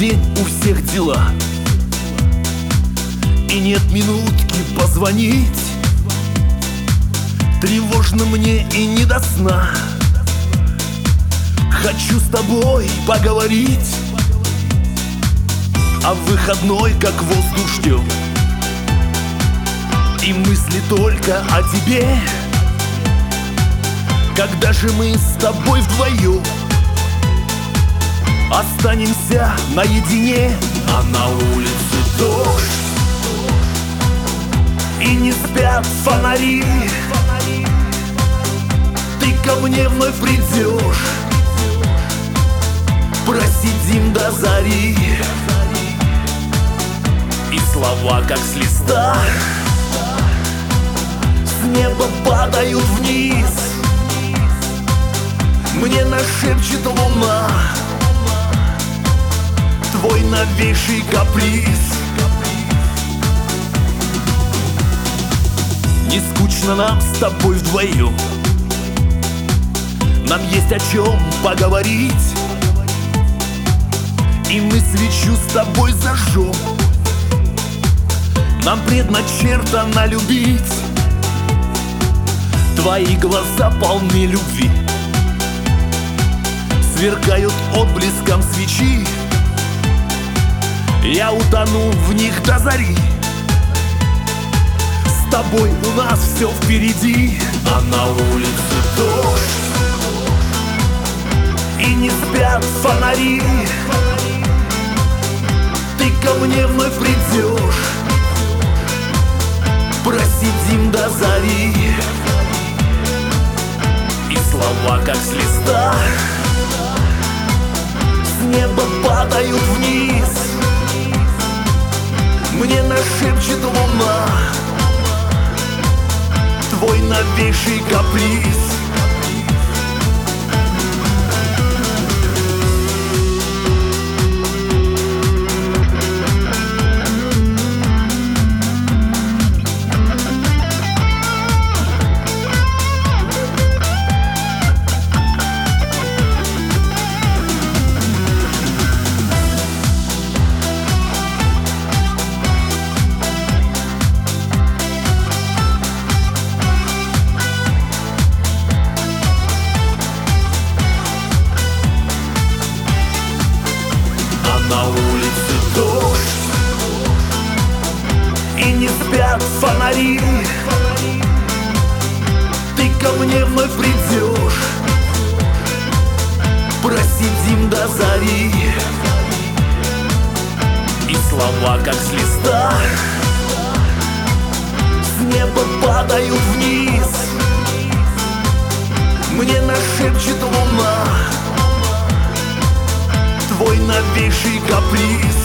день у всех дела. И нет минутки позвонить. Тревожно мне и не до сна. Хочу с тобой поговорить. А в выходной как воздух ждем. И мысли только о тебе. Когда же мы с тобой вдвоем Останемся наедине А на улице дождь. И не спят фонари. Ты ко мне вновь придешь. Просидим до зари. И слова как с листа С неба падают вниз новейший каприз. Не скучно нам с тобой вдвоем. Нам есть о чем поговорить. И мы свечу с тобой зажжем. Нам предначертано любить. Твои глаза полны любви. Сверкают отблеском свечи Я утону в них до зари. С тобой у нас все впереди А на улице дождь. И не спят фонари. Ты ко мне вновь придешь Просидим до зари. И слова как с листа С неба падают вниз Мне нашепчет луна. Твой новейший каприз спят фонари Ты ко мне вновь придешь. Просидим до зари. И слова как с листа С неба падают вниз. Мне нашепчет луна. Твой новейший каприз